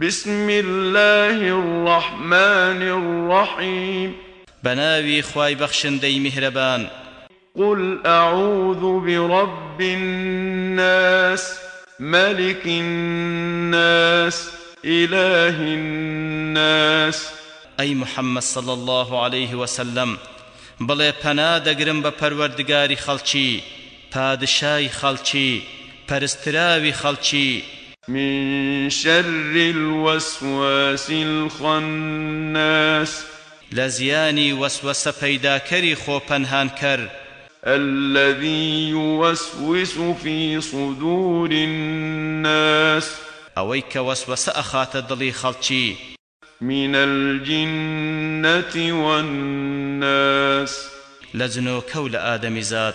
بسم الله الرحمن الرحيم. بناوي خواي بخشندي مهربان قل أعوذ برب الناس ملك الناس إله الناس. أي محمد صلى الله عليه وسلم بڵێ پەنا دەگرم بە پەروەردگاری خەڵکی پادشای خەڵکی پەرستراوی خەڵکی من شر الوسواس الخناس. لزياني وسوسة پیداکەری خۆ پەنهانکەر الذي يوسوس في صدور الناس. أويك وسوسة أخات دڵی خەڵکی من الجنة والناس. لزنو كول آدم زاد